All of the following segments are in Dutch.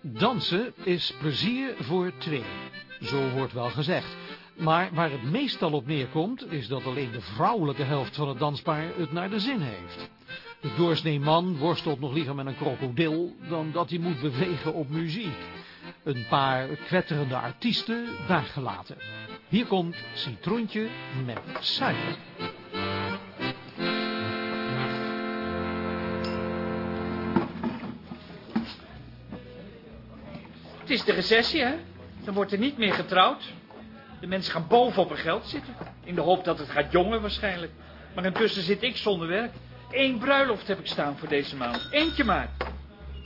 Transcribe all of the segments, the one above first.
Dansen is plezier voor twee. Zo wordt wel gezegd. Maar waar het meestal op neerkomt, is dat alleen de vrouwelijke helft van het danspaar het naar de zin heeft. De doorsnee man worstelt nog liever met een krokodil dan dat hij moet bewegen op muziek. Een paar kwetterende artiesten daar gelaten. Hier komt Citroentje met suiker. Is de recessie, hè? Dan wordt er niet meer getrouwd. De mensen gaan bovenop hun geld zitten. In de hoop dat het gaat jongen waarschijnlijk. Maar intussen zit ik zonder werk. Eén bruiloft heb ik staan voor deze maand. Eentje maar.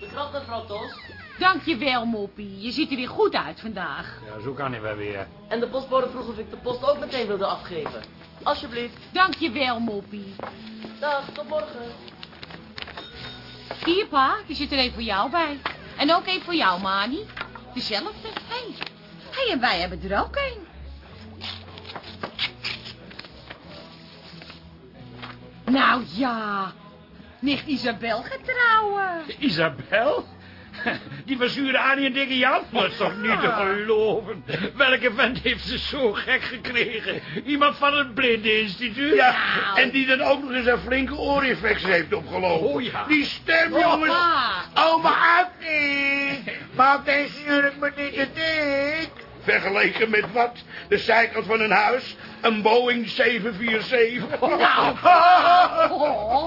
Betrapt mevrouw Tos. Dankjewel, Moppie. Je ziet er weer goed uit vandaag. Ja, zo kan hij wel weer. En de postbode vroeg of ik de post ook meteen wilde afgeven. Alsjeblieft. Dankjewel, Moppie. Dag, tot morgen. Hier, pa. Er zit er een voor jou bij. En ook een voor jou, Mani. Dezelfde. Hé. Hey. hey, en wij hebben er ook een. Nou ja. Nicht Isabel gaat trouwen. Isabel? Die verzuurde Annie en dikke Jan? Dat is toch niet te geloven? Welke vent heeft ze zo gek gekregen? Iemand van het blindeninstituut? Ja, en die dan ook nog eens een flinke oorinfectie heeft opgelopen. Oh, ja. Die stem, jongens. pa. Oh, maar jurk me niet te dik? Vergeleken met wat? De zijkant van een huis? Een Boeing 747? Nou. Oh.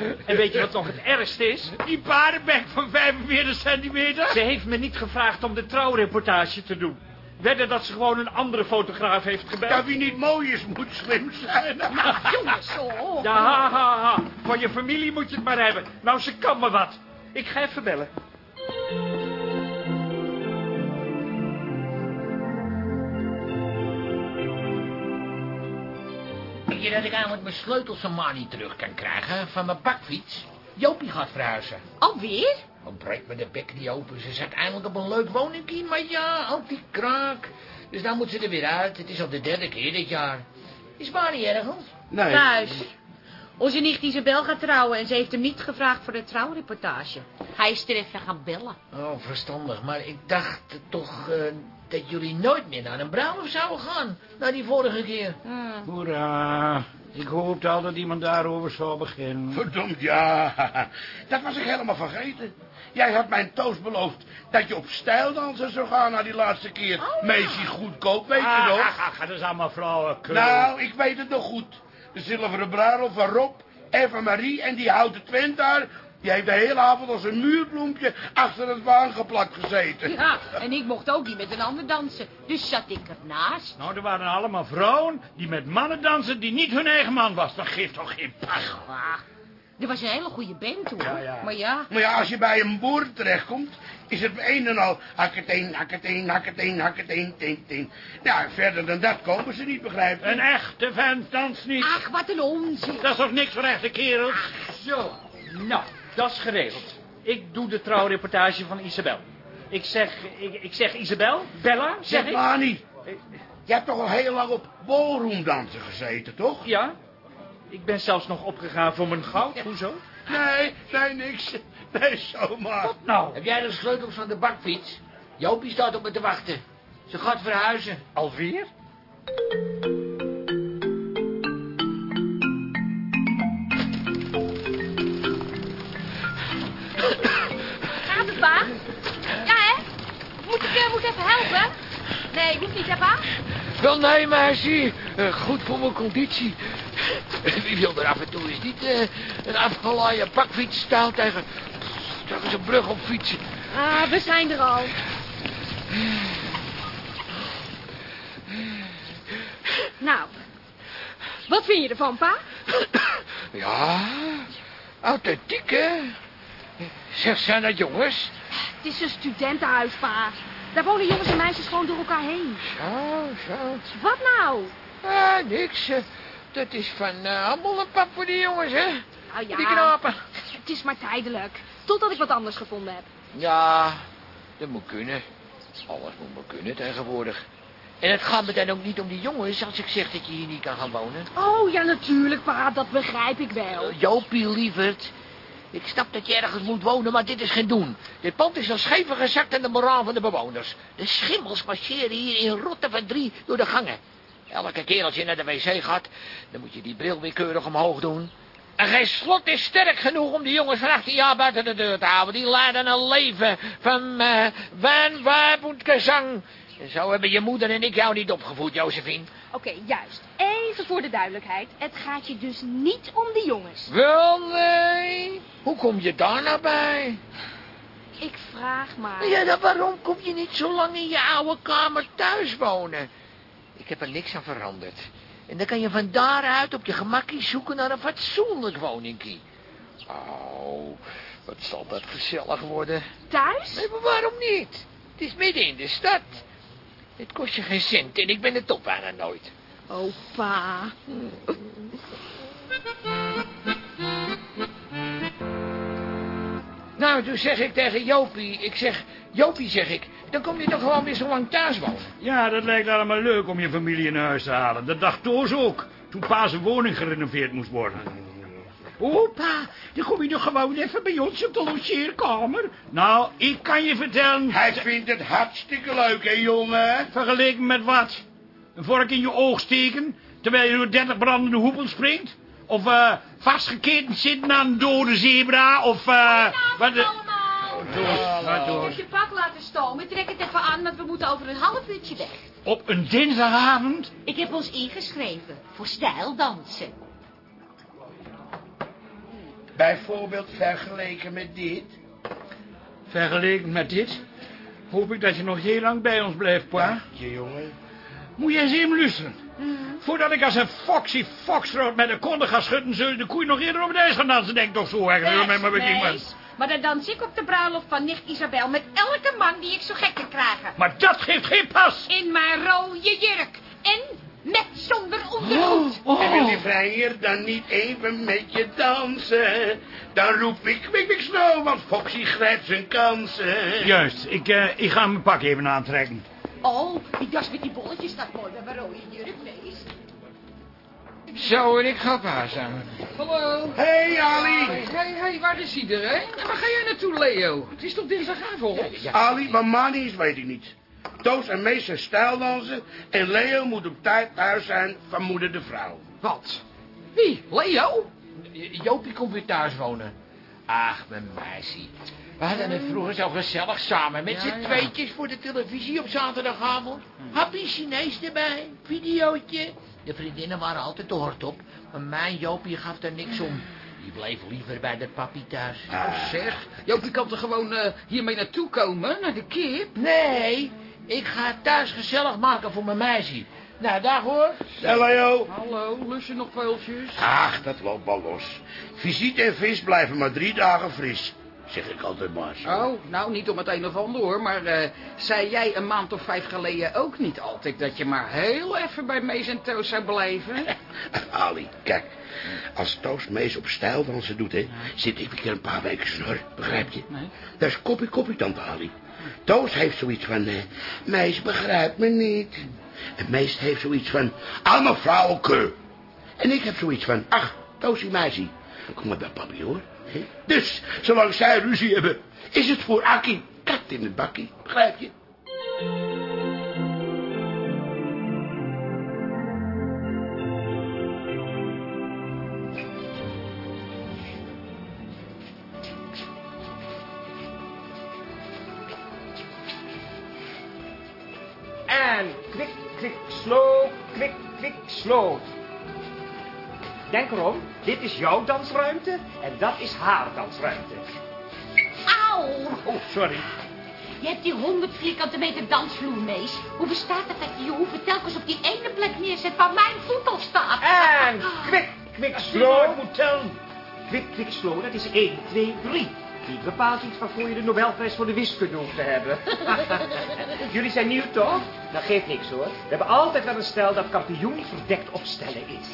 En weet je wat nog het ergste is? Die paardenbek van 45 centimeter? Ze heeft me niet gevraagd om de trouwreportage te doen. Wedden dat ze gewoon een andere fotograaf heeft gebeld. Dat wie niet mooi is, moet slim zijn. Nou, jongens, oh. Ja, ha, ha, ha. Van je familie moet je het maar hebben. Nou, ze kan me wat. Ik ga even bellen. Je dat ik eigenlijk mijn sleutels van maar niet terug kan krijgen van mijn bakfiets? Jopie gaat verhuizen. Alweer? Dan breekt me de bek niet open. Ze zat eindelijk op een leuk woningkie, maar ja, al die kraak. Dus dan moet ze er weer uit. Het is al de derde keer dit jaar. Is maar niet ergens. Nee. Thuis. Onze nicht Isabel gaat trouwen en ze heeft hem niet gevraagd voor de trouwreportage. Hij is er even gaan bellen. Oh, verstandig. Maar ik dacht toch eh, dat jullie nooit meer naar een bruiloft zouden gaan. Na die vorige keer. Hoera. Ik hoopte al dat iemand daarover zou beginnen. Verdomd, ja. Dat was ik helemaal vergeten. Jij had mijn toast beloofd dat je op stijldansen zou gaan na die laatste keer. Oh, ja. Meisje goedkoop, weet je Ah, nog? ah, ah, dat is allemaal flauwekul. Nou, ik weet het nog goed. De zilveren bruiloft van Rob, Eva Marie en die houten Twent daar... die heeft de hele avond als een muurbloempje achter het waan geplakt gezeten. Ja, en ik mocht ook niet met een ander dansen. Dus zat ik ernaast. Nou, er waren allemaal vrouwen die met mannen dansen die niet hun eigen man was. Dat geeft toch geen pas. Ah, er was een hele goede band hoor. Ja, ja. Maar ja, Maar ja, als je bij een boer terechtkomt, is het een en al hakketeen, hakketeen, hakketeen, hakketeen, ting, ting. Nou, verder dan dat komen ze niet, begrijp je? Een echte vent danst niet. ach, wat een onzin. Dat is toch niks voor echte kerels? Zo, nou, dat is geregeld. Ik doe de trouwreportage van Isabel. Ik zeg, ik, ik zeg Isabel, Bella, zeg Zeg ik. maar niet. Je hebt toch al heel lang op ballroomdansen gezeten, toch? Ja, ik ben zelfs nog opgegaan voor mijn goud. Hoezo? Nee, nee, niks. Nee, zomaar. Nou, Heb jij de sleutels van de bakfiets? Jopie staat op me te wachten. Ze gaat verhuizen. alweer? Ik, eh, moet ik even helpen? Nee, hoeft niet, hè, pa? Wel nee, meisje. Eh, goed voor mijn conditie. Wie wil er af en toe eens niet eh, een afgelaaien bakfiets staan tegen, tegen zijn brug op fietsen? Ah, we zijn er al. Nou, wat vind je ervan, pa? Ja, authentiek, hè? Zeg, zijn dat jongens? Het is een studentenhuis, pa. Daar wonen jongens en meisjes gewoon door elkaar heen. Zo, zo. Wat nou? Ah, niks. eh, Dat is van uh, handel en pap voor die jongens, hè? Nou ja, Die knapen. het is maar tijdelijk. Totdat ik wat anders gevonden heb. Ja, dat moet kunnen. Alles moet maar kunnen tegenwoordig. En het gaat me dan ook niet om die jongens als ik zeg dat je hier niet kan gaan wonen. Oh, ja, natuurlijk, pa. Dat begrijp ik wel. Uh, Jopie, lieverd. Ik snap dat je ergens moet wonen, maar dit is geen doen. Dit pand is al schever gezakt aan de moraal van de bewoners. De schimmels marcheren hier in rotte van door de gangen. Elke keer als je naar de wc gaat, dan moet je die bril weer keurig omhoog doen. En geen slot is sterk genoeg om die jongens van 18 jaar buiten de deur te houden. Die leiden een leven van uh, en. En zo hebben je moeder en ik jou niet opgevoed, Josephine. Oké, juist. Even voor de duidelijkheid. Het gaat je dus niet om de jongens. Wel, nee. Hoe kom je daar nou bij? Ik vraag maar. Ja, dan waarom kom je niet zo lang in je oude kamer thuis wonen? Ik heb er niks aan veranderd. En dan kan je van daaruit op je gemakkie zoeken naar een fatsoenlijk woningkie. Oh, wat zal dat gezellig worden. Thuis? Nee, maar waarom niet? Het is midden in de stad. Het kost je geen cent en ik ben de top bijna nooit. Oh, pa. Nou, toen zeg ik tegen Jopie, ik zeg, Jopie zeg ik, dan kom je toch gewoon weer zo lang thuis wonen. Ja, dat lijkt allemaal leuk om je familie in huis te halen. Dat dacht Toos ook, toen pa zijn woning gerenoveerd moest worden. Oh, pa, dan kom je toch gewoon even bij ons op de logeerkamer? Nou, ik kan je vertellen... Hij vindt het hartstikke leuk, hè, jongen? Vergeleken met wat? Een vork in je oog steken, terwijl je door dertig brandende hoepel springt? Of uh, vastgeketend zitten aan een dode zebra? Of uh, wat? De... Doos, wat doos? Ik heb je pak laten stomen. Trek het even aan, want we moeten over een half uurtje weg. Op een dinsdagavond? Ik heb ons ingeschreven voor stijldansen. Bijvoorbeeld vergeleken met dit? Vergeleken met dit? Hoop ik dat je nog heel lang bij ons blijft, pa. Je jongen. Moet je eens even luisteren. Voordat ik als een foxy foxtrot met de konden ga schudden... zullen de koeien nog eerder op het ijs gaan dansen, denk ik toch zo eigenlijk. met maar dan dans ik op de bruiloft van nicht Isabel... met elke man die ik zo gek kan krijgen. Maar dat geeft geen pas. In mijn rode jurk. En met zonder ondergoed. Oh, oh. En wil die vrijer dan niet even met je dansen? Dan roep ik kwik kwik snow, want Foxy grijpt zijn kansen. Juist, ik, uh, ik ga mijn pak even aantrekken. Oh, die jas met die bolletjes staat mooi bij mijn rode jurk, Mees. Zo, en ik ga pa samen. Hallo. Hey, Ali. Hey, hey, waar is iedereen? En waar ga jij naartoe, Leo? Het is toch dinsdagavond? Ja, ja. Ali, maar Mani's weet ik niet. Toos en Mees zijn stijldansen en Leo moet op tijd thuis zijn van moeder de vrouw. Wat? Wie? Leo? Jopie komt weer thuis wonen. Ach, mijn meisje. We hadden het vroeger zo gezellig samen met Ja, z'n ja. tweetjes voor de televisie op zaterdagavond. Happy Chinees erbij, videootje. De vriendinnen waren altijd de hort op, maar mijn Jopie gaf er niks om. Die bleef liever bij de papi thuis. Oh, zeg. Jopie kan toch gewoon eh, hiermee naartoe komen, naar de kip? Nee, ik ga het thuis gezellig maken voor mijn meisje. Nou, dag hoor. Hallo, lust je nog veeltjes? Ach, dat loopt wel los. Visite en vis blijven maar drie dagen fris. Zeg ik altijd maar zo. Oh, nou, niet om het een of ander hoor, maar eh, zei jij een maand of vijf geleden ook niet altijd dat je maar heel even bij Mees en Toos zou blijven? Ali, kijk. Als Toos Mees op stijldansen doet, hè, zit ik weer een paar weken snor. Begrijp je? Nee. Dat is koppie koppie, tante Ali. Toos heeft zoiets van, eh, Mees begrijpt me niet. En Mees heeft zoiets van, allemaal vrouwenkeur. En ik heb zoiets van, ach, Toosie meisje, kom maar bij papi hoor. Dus, zolang zij ruzie hebben, is het voor Akkie kat in het bakkie. Begrijp je? Slow. Denk erom, dit is jouw dansruimte en dat is haar dansruimte. Auw! Oh, sorry. Je hebt die 100 vierkante meter dansvloer, Mees. Hoe bestaat het dat je je hoeven telkens op die ene plek neerzet waar mijn voet op staat? En kwik, kwik, slow. moet tellen. Kwik, kwik, slow, dat is 1, 2, 3. Die bepaalt iets waarvoor je de Nobelprijs voor de wiskunde hoeft te hebben. Jullie zijn nieuw, toch? Dat geeft niks, hoor. We hebben altijd wel een stel dat kampioen verdekt opstellen is.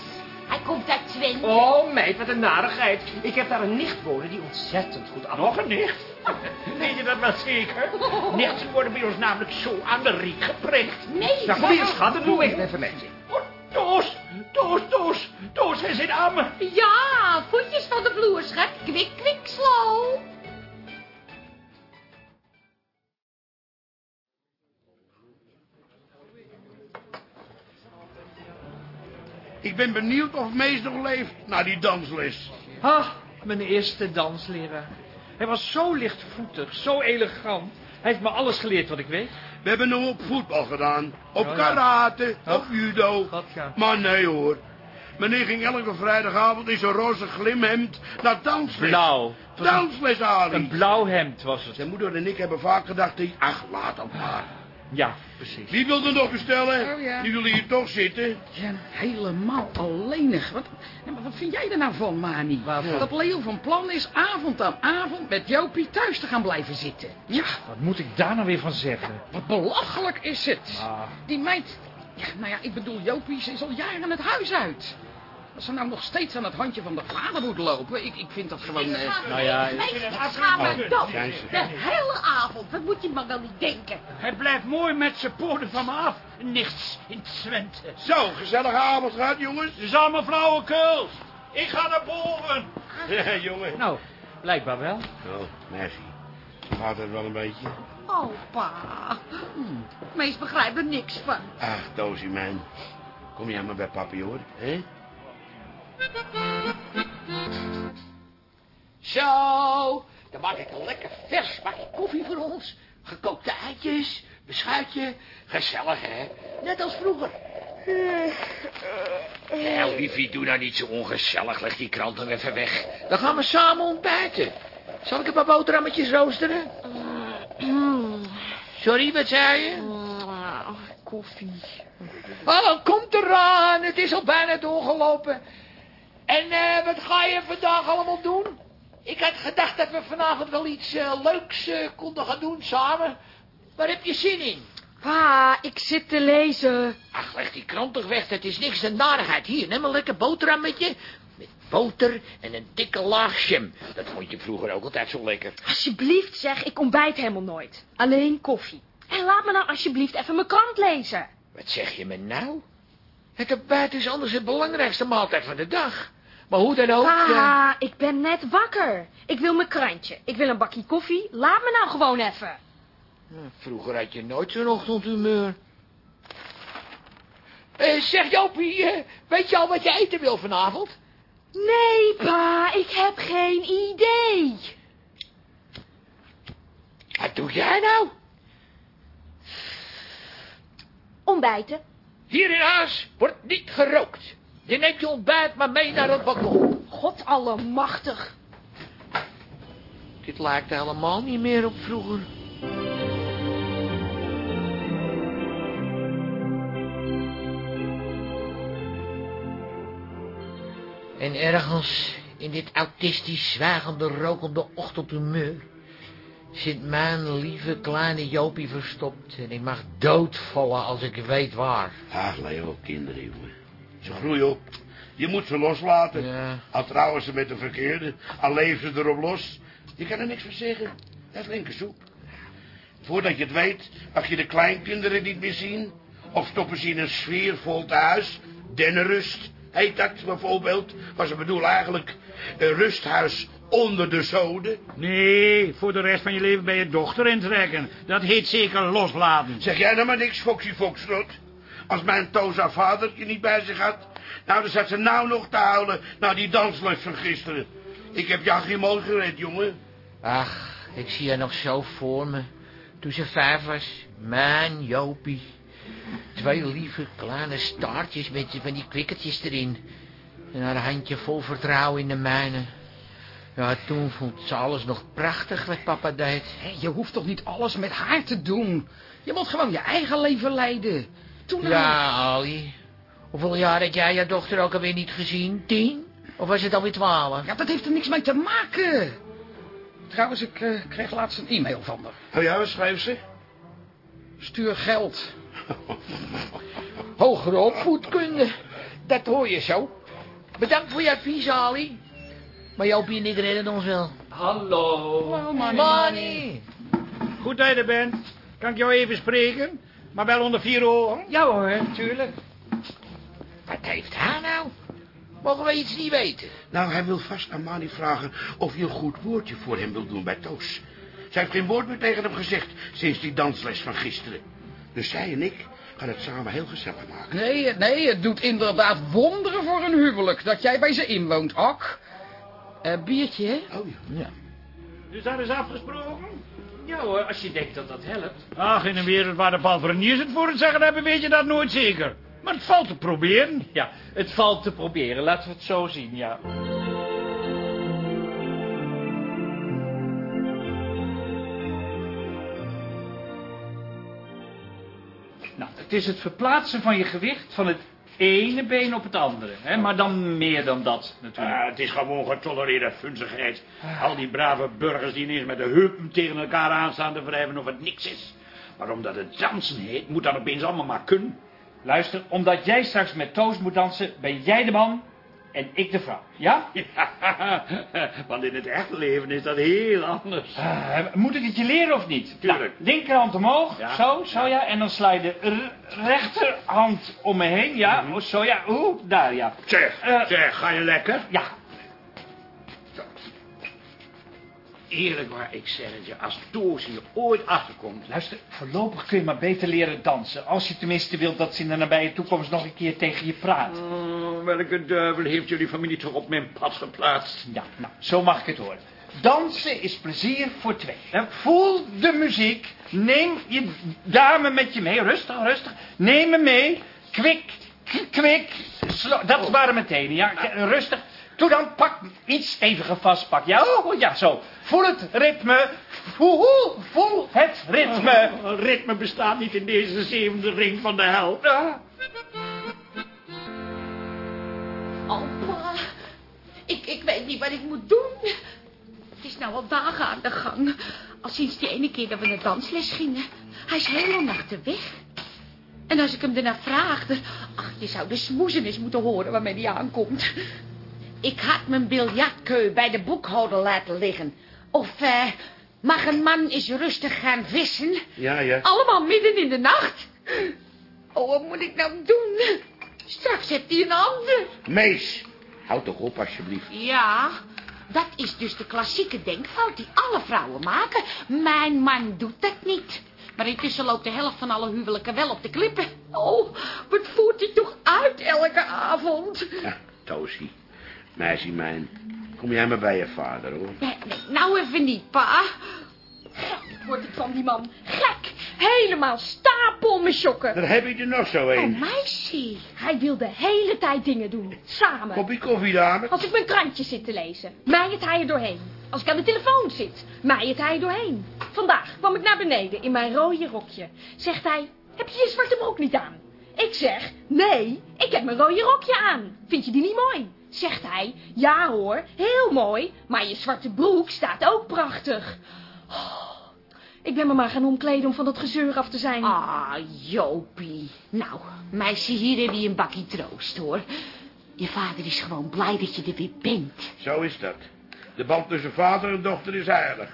Hij komt uit Twente. Oh, meid, wat een narigheid. Ik heb daar een nicht wonen die ontzettend goed af. Nog een nicht? Weet je dat wel zeker? Nichten worden bij ons namelijk zo aan de riek geprikt. Nee, Nou, kom hier, schat, dat doe ik even met je. Oh, Toos, Toos, Toos, Toos, hij zit aan me. Ja, voetjes van de vloer, schat. Kwik, kwik, slow. Ik ben benieuwd of Mees nog leeft na die dansles. Ah, mijn eerste dansleraar. Hij was zo lichtvoetig, zo elegant. Hij heeft me alles geleerd wat ik weet. We hebben hem op voetbal gedaan. Op Oh, karate, op judo. God, ja. Maar nee hoor. Meneer ging elke vrijdagavond in zijn roze glimhemd naar dansles. Blauw. Dansles, Ali. Een blauw hemd was het. Zijn moeder en ik hebben vaak gedacht, ach, laat hem maar. Ja, precies. Wie wil er nog bestellen? Oh, ja. Die willen hier toch zitten. Ja, helemaal alleenig. Wat, wat vind jij er nou van, Mani? Dat Leo van plan is avond aan avond met Jopie thuis te gaan blijven zitten. Ja, Wat moet ik daar nou weer van zeggen? wat belachelijk is het. Ah. Die meid... Ja, nou ja, ik bedoel, Jopie ze is al jaren het huis uit. Als ze nou nog steeds aan het handje van de vader moet lopen, ik, ik vind dat gewoon... eh, Nou ja, dood. ze. De hele avond. Dat moet je maar wel niet denken. Hij blijft mooi met zijn poten van me af. Nichts in Twente. Zo, gezellige avond gehad, jongens. Het is allemaal flauwekul. Ik ga naar boven. Ja, jongen. Nou, blijkbaar wel. Oh, merci. Gaat het wel een beetje? Oh, pa. Hm, Mees begrijpt er niks van. Ach, Toosie, man. Kom jij maar bij papi, hoor. hè? Zo, dan maak ik een lekker vers bakje koffie voor ons. Gekookte eitjes, beschuitje. Gezellig, hè? Net als vroeger. Ja, liefie, doe nou niet zo ongezellig. Leg die krant dan even weg. Dan gaan we samen ontbijten. Zal ik een paar boterhammetjes roosteren? Sorry, wat zei je? Koffie. Oh, komt eraan. Het is al bijna doorgelopen. En eh, wat ga je vandaag allemaal doen? Ik had gedacht dat we vanavond wel iets eh, leuks eh, konden gaan doen samen. Waar heb je zin in? Pa, ik zit te lezen. Ach, leg die krant toch weg. Dat is niks dan narigheid. Hier, neem een lekker boterhammetje. Met boter en een dikke laag jam. Dat vond je vroeger ook altijd zo lekker. Alsjeblieft zeg, ik ontbijt helemaal nooit. Alleen koffie. En laat me nou alsjeblieft even mijn krant lezen. Wat zeg je me nou? Het ontbijt is anders het belangrijkste maaltijd van de dag. Maar hoe dan ook... eh, Pa, ik ben net wakker. Ik wil mijn krantje. Ik wil een bakje koffie. Laat me nou gewoon even. Vroeger had je nooit zo'n ochtendhumeur. Eh, zeg Jopie, eh, weet je al wat je eten wil vanavond? Nee, pa, ik heb geen idee. Wat doe jij nou? Ontbijten. Hier in huis wordt niet gerookt. Je neemt je ontbijt maar mee naar het balkon. God allemachtig. Dit lijkt helemaal niet meer op vroeger. En ergens in dit autistisch zwijgende, rokende ochtendhumeur zit mijn lieve kleine Jopie verstopt en ik mag doodvallen als ik weet waar. Ach, Leo, kinderen, jongen. Ze groeien op. Je moet ze loslaten. Ja. Al trouwen ze met de verkeerde, al leven ze erop los. Je kan er niks van zeggen. Dat is linker soep. Voordat je het weet, mag je de kleinkinderen niet meer zien. Of stoppen ze in een sfeer vol thuis. Dennenrust heet dat bijvoorbeeld. Maar ze bedoelen eigenlijk een rusthuis onder de zoden. Nee, voor de rest van je leven ben je dochter intrekken. Dat heet zeker loslaten. Zeg jij nou maar niks, Foxy Foxtrot? Als mijn Toza vader je niet bij zich had... Nou, dan zat ze nou nog te huilen naar die dansles van gisteren. Ik heb Jachie mooi gered, jongen. Ach, ik zie haar nog zo voor me. Toen ze vijf was, mijn Jopie. Twee lieve kleine staartjes met van die kwikkertjes erin. En haar handje vol vertrouwen in de mijne. Ja, toen vond ze alles nog prachtig wat papa deed. Hé, je hoeft toch niet alles met haar te doen? Je moet gewoon je eigen leven leiden. Toen Ja, Ali. Hoeveel jaar had jij je dochter ook alweer niet gezien? Tien? Of was het alweer twaalf? Ja, dat heeft er niks mee te maken. Trouwens, ik eh, kreeg laatst een e-mail van haar. Oh ja, wat schreef ze? Stuur geld. Hogere opvoedkunde. Dat hoor je zo. Bedankt voor je advies, Ali. Maar Jopie en ik redden ons wel. Hallo. Money. Goed dat je er bent. Kan ik jou even spreken? Maar wel onder vier ogen. Ja hoor, tuurlijk. Wat heeft hij nou? Mogen wij iets niet weten? Nou, hij wil vast aan Mani vragen of je een goed woordje voor hem wil doen bij Toos. Zij heeft geen woord meer tegen hem gezegd sinds die dansles van gisteren. Dus zij en ik gaan het samen heel gezellig maken. Nee, nee, het doet inderdaad wonderen voor een huwelijk dat jij bij ze inwoont, Ak. Eh biertje, hè? Oh ja. Dus dat is afgesproken? Ja hoor, als je denkt dat dat helpt. Ach, in een wereld waar de palfreniers het voor het zeggen hebben, weet je dat nooit zeker. Maar het valt te proberen. Ja, het valt te proberen, laten we het zo zien, ja. Nou, het is het verplaatsen van je gewicht van het ene been op het andere. Hè? Maar dan meer dan dat, natuurlijk. Ah, het is gewoon getolereerde funzigheid. Al die brave burgers die ineens met de heupen tegen elkaar aanstaan te wrijven of het niks is. Maar omdat het dansen heet, moet dat opeens allemaal maar kunnen. Luister, omdat jij straks met Toos moet dansen, ben jij de man en ik de vrouw. Ja? Ja, want in het echte leven is dat heel anders. Ah, moet ik het je leren of niet? Tuurlijk. Nou, linkerhand omhoog, Ja. zo, zo ja. En dan sla je de rechterhand om me heen, ja. Oh, Zo ja, oeh, daar ja. Zeg, Eh. zeg, ga je lekker? Ja, Eerlijk waar, ik zeg het je, als Toos hier ooit achterkomt... luister, voorlopig kun je maar beter leren dansen. Als je tenminste wilt dat ze in de nabije toekomst nog een keer tegen je praat. Oh, welke duivel heeft jullie familie toch op mijn pad geplaatst? Ja, nou, zo mag ik het horen. Dansen is plezier voor twee. Voel de muziek. Neem je dame met je mee. Rustig, rustig. Neem me mee. Kwik, kwik. Dat waren meteen, ja. Rustig. Doe dan, pak iets steviger vast, pak. Ja, oh, ja, zo. Voel het ritme. Voel, voel het ritme. Oh, ritme bestaat niet in deze zevende ring van de hel. Ah. Opa, ik, ik weet niet wat ik moet doen. Het is nou al dagen aan de gang. Al sinds die ene keer dat we naar dansles gingen. Hij is heel nachten weg. En als ik hem daarna vraagde... Ach, je zou de smoezen eens moeten horen waarmee hij aankomt. Ik had mijn biljartkeu bij de boekhouder laten liggen. Of, eh, mag een man eens rustig gaan vissen? Ja, ja. Allemaal midden in de nacht. Oh, wat moet ik nou doen? Straks heeft hij een ander. Mees, houd toch op alsjeblieft. Ja, dat is dus de klassieke denkfout die alle vrouwen maken. Mijn man doet dat niet. Maar intussen loopt de helft van alle huwelijken wel op de klippen. Oh, wat voert hij toch uit elke avond? Ja, Toosie. Meisje mijn. Kom jij maar bij je vader, hoor. Nee, nee, nou even niet, pa. Gek word ik van die man. Gek. Helemaal stapel me shokken. Daar heb je er nog zo Oh, een. meisje. Hij wil de hele tijd dingen doen. Samen. Kopje koffie, dame. Als ik mijn krantje zit te lezen, mij het hij er doorheen. Als ik aan de telefoon zit, mij het hij er doorheen. Vandaag kwam ik naar beneden in mijn rode rokje. Zegt hij, heb je je zwarte broek niet aan? Ik zeg, nee, ik heb mijn rode rokje aan. Vind je die niet mooi? Zegt hij, ja hoor, heel mooi, maar je zwarte broek staat ook prachtig. Oh, ik ben me maar gaan omkleden om van dat gezeur af te zijn. Ah, Jopie. Nou, meisje, hier heb je een bakkie troost, hoor. Je vader is gewoon blij dat je er weer bent. Zo is dat. De band tussen vader en dochter is heilig.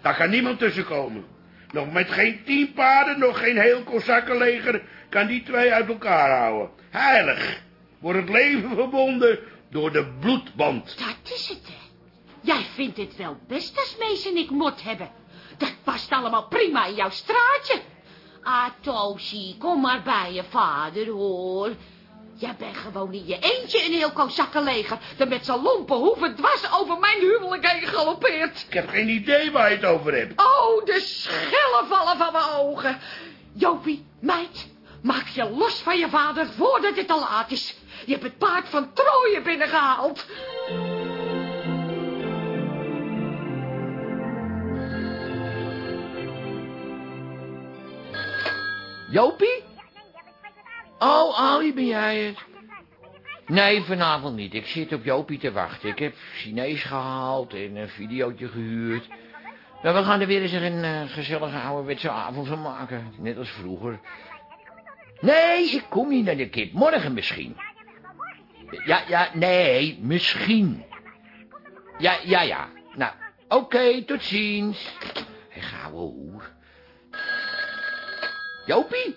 Daar kan niemand tussen komen. Nog met geen tien paarden, nog geen heel kozakkenleger... kan die twee uit elkaar houden. Heilig. Wordt het leven verbonden door de bloedband. Dat is het, hè. Jij vindt het wel best als Mees en ik mot hebben. Dat past allemaal prima in jouw straatje. Tosie, kom maar bij je vader, hoor. Jij bent gewoon in je eentje een heel kozakkenleger... dat met zijn lompe hoeven dwars over mijn huwelijk heen galoppeert. Ik heb geen idee waar je het over hebt. Oh, de schellen vallen van mijn ogen. Jopie, meid, maak je los van je vader voordat het te laat is. Je hebt het paard van Troje binnengehaald. Jopie? Oh, Ali, ben jij het? Nee, vanavond niet. Ik zit op Jopie te wachten. Ik heb Chinees gehaald en een videootje gehuurd. Maar we gaan er weer eens een eh, gezellige ouderwetse avond van maken. Net als vroeger. Nee, ik kom niet naar de kip. Morgen misschien. Ja, ja, nee, misschien. Ja, ja, ja. Nou, oké, tot ziens. Hé, gauwe hoer. Jopie?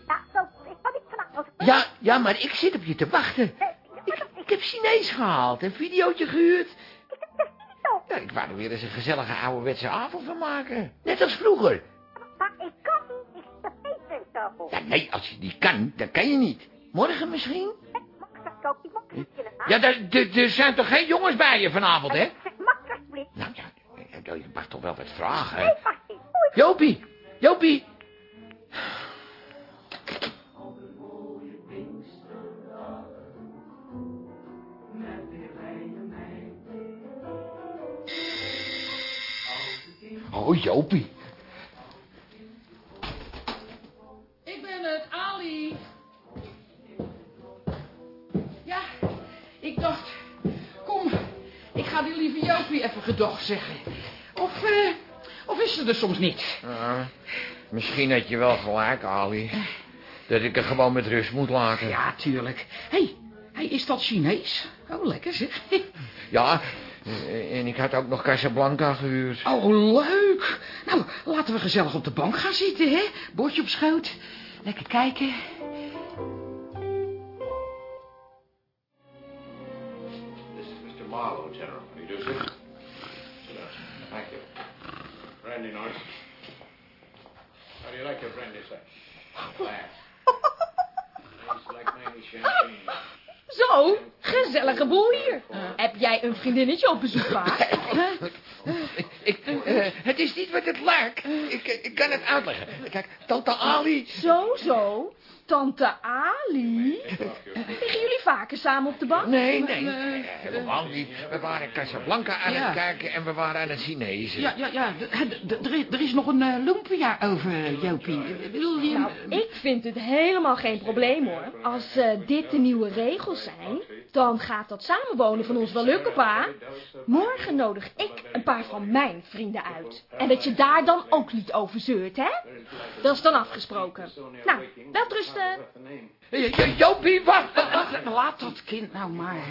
Ja, ja, maar ik zit op je te wachten. Ik, ik heb Chinees gehaald en videootje gehuurd. Ja, ik wou er weer eens een gezellige ouderwetse avond van maken. Net als vroeger. Ja, nee, als je die kan, dan kan je niet. Morgen misschien? Ja, er, zijn toch geen jongens bij je vanavond, hè? Mag alsjeblieft. Nou ja, je mag toch wel wat vragen. Jopie, Jopie. Oh, Jopie. Zeggen. Of, eh, of is ze er soms niet? Ja, misschien had je wel gelijk, Ali. Dat ik er gewoon met rust moet laten. Ja, tuurlijk. Hé, hey, hey, is dat Chinees? Oh, lekker zeg. Ja, en ik had ook nog Casablanca gehuurd. Oh, leuk. Nou, laten we gezellig op de bank gaan zitten, hè? Bordje op schoot. Lekker kijken. Like. Zo, gezellige boel hier. Heb jij een vriendinnetje op bezoek, pa? Ik, eh, het is niet wat het lijkt. Ik, ik kan het uitleggen. Kijk, tante Ali... Zo, zo. Tante Ali? Liggen jullie vaker samen op de bank? Nee, nee, nee, helemaal niet. We waren Casablanca aan het kijken en we waren aan het Chinezen. Ja, ja, ja. Er is, nog een uh, lumpia over, Jopie. Wil je... Nou, ik vind het helemaal geen probleem hoor. Als eh, dit de nieuwe regels zijn, dan gaat dat samenwonen van ons wel lukken, pa. Morgen nodig ik een paar van mijn vrienden uit. En dat je daar dan ook niet over zeurt, hè? Dat is dan afgesproken. Nou, wel ja, Jopie, wacht! wacht. Laat dat kind nou maar.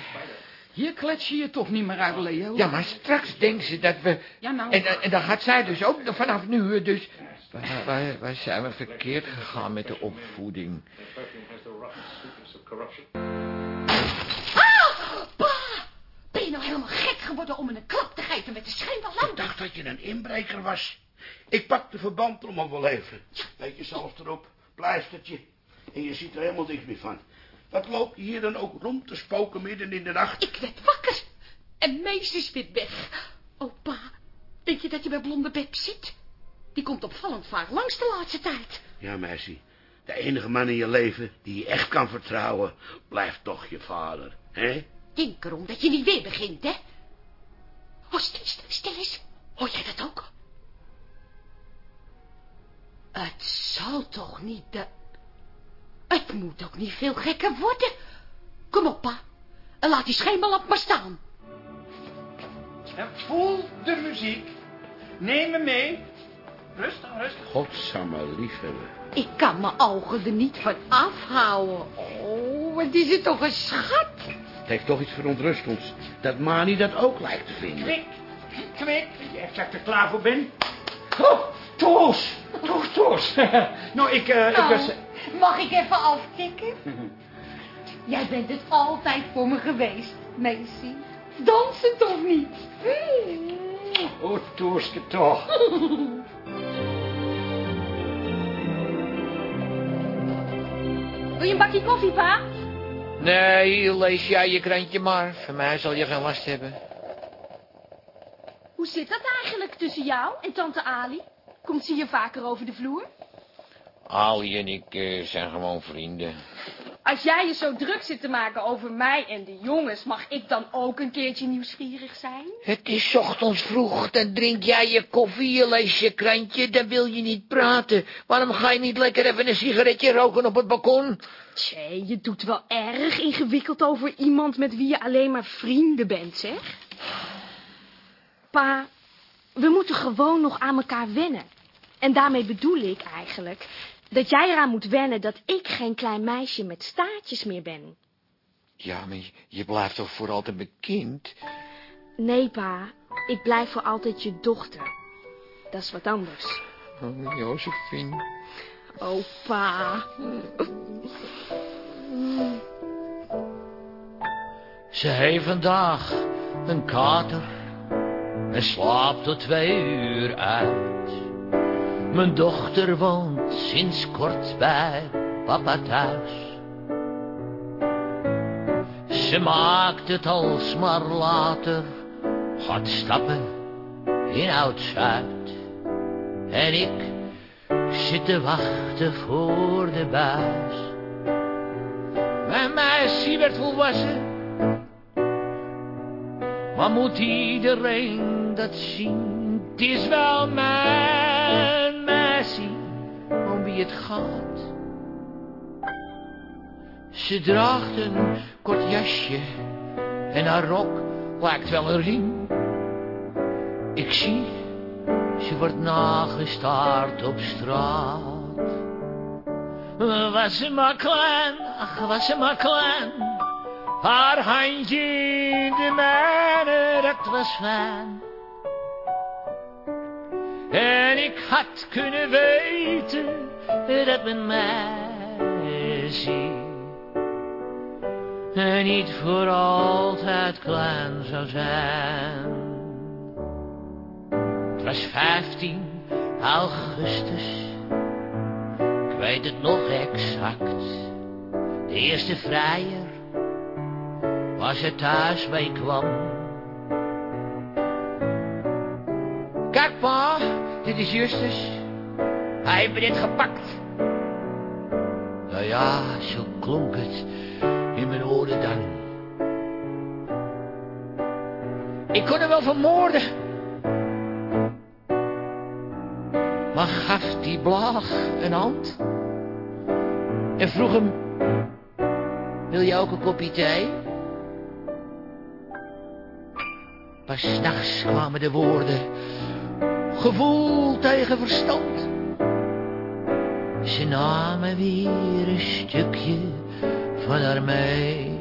Hier klets je je toch niet meer uit, Leo. Ja, maar straks denkt ze dat we... Ja, nou. En, en dan gaat zij dus ook vanaf nu, eh, dus... Waar, waar, waar zijn we verkeerd gegaan met de opvoeding? Ah, pa! Ben je nou helemaal gek geworden om me een klap te geven met de schijnballamp? Ik dacht dat je een inbreker was. Ik pak de verband om hem wel even. Beetje zelfs erop, pleistertje. En je ziet er helemaal niks meer van. Wat loop je hier dan ook rond te spoken midden in de nacht? Ik werd wakker en Mees is weer weg. Oh, pa, denk je dat je bij blonde Beb zit? Die komt opvallend vaak langs de laatste tijd. Ja, meisje. De enige man in je leven die je echt kan vertrouwen, blijft toch je vader. hè? Denk erom dat je niet weer begint, hè? Oh, stil, stil, stil eens. Hoor jij dat ook? Het zal toch niet de... Het moet ook niet veel gekker worden. Kom op, pa. En laat die schijnballamp maar staan. En voel de muziek. Neem me mee. Rustig, rustig. Godsamme liefhebber. Ik kan mijn ogen er niet van afhouden. Oh, wat is het toch een schat. Het heeft toch iets verontrustends. Dat Mani dat ook lijkt te vinden. Kwik, kwik. Echt dat ik er klaar voor ben. Oh, Toos. Toos, Toos. nou, ik, eh, ik Nou, was... mag ik even afkicken? Jij bent het altijd voor me geweest, Macy. Dansen toch niet? Oh, Tooske toch. Wil je een bakje koffie, pa? Nee, lees jij je krantje maar. Van mij zal je geen last hebben. Hoe zit dat eigenlijk tussen jou en tante Ali? Komt ze hier vaker over de vloer? Ali en ik eh, zijn gewoon vrienden. Als jij je zo druk zit te maken over mij en de jongens, mag ik dan ook een keertje nieuwsgierig zijn? Het is ochtends vroeg, dan drink jij je koffie, je leest je krantje, dan wil je niet praten. Waarom ga je niet lekker even een sigaretje roken op het balkon? Tjee, je doet wel erg ingewikkeld over iemand met wie je alleen maar vrienden bent, zeg. Pa, we moeten gewoon nog aan elkaar wennen. En daarmee bedoel ik eigenlijk dat jij eraan moet wennen dat ik geen klein meisje met staartjes meer ben. Ja, maar je, blijft toch voor altijd mijn kind? Nee, pa. Ik blijf voor altijd je dochter. Dat is wat anders. Oh, Josephine. Oh, pa. Ze heeft vandaag een kater en slaapt tot twee uur uit. Mijn dochter woont sinds kort bij papa thuis. Ze maakt het alsmaar later, gaat stappen in Oud-Zuid. En ik zit te wachten voor de buis. Mijn meisje werd volwassen, maar moet iedereen dat zien? Het is wel om wie het gaat. Ze draagt een kort jasje en haar rok lijkt wel een riem. Ik zie, ze wordt nagestaard op straat. Was ze maar klein, ach, was ze maar klein. Haar handje in de mijne, dat was fijn. En ik had kunnen weten dat mijn meisje niet voor altijd klein zou zijn. Het was 15 augustus, ik weet het nog exact. De eerste vrijer was er thuis bij kwam. Kijk pa, dit is Justus. Hij heeft me dit gepakt. Nou ja, zo klonk het in mijn oren dan. Ik kon hem wel vermoorden. Maar gaf die blaag een hand. En vroeg hem, wil je ook een kopje thee? Pas s'nachts kwamen de woorden, gevoel tegen verstand. Ze namen weer een stukje van haar mee.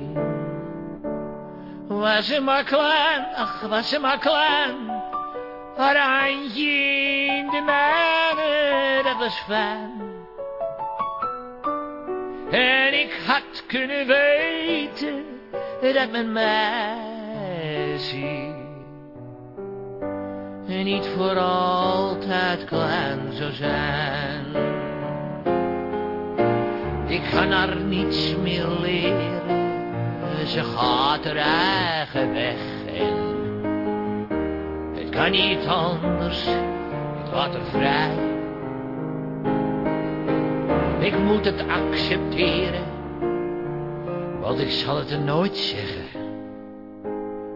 Was ze maar klein, ach, was ze maar klein. Haar handje in de mijne, dat was fijn. En ik had kunnen weten dat mijn meisje niet voor altijd klein zou zijn. Ik ga haar niets meer leren, ze gaat haar eigen weg en het kan niet anders, ik laat haar vrij. Ik moet het accepteren, want ik zal het er nooit zeggen.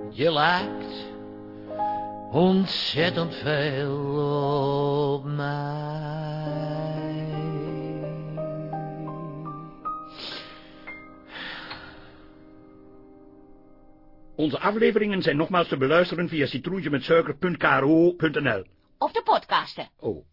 Je lijkt ontzettend veel op mij. Onze afleveringen zijn nogmaals te beluisteren via citroentje met suiker.kro.nl. Of de podcasten. Oh.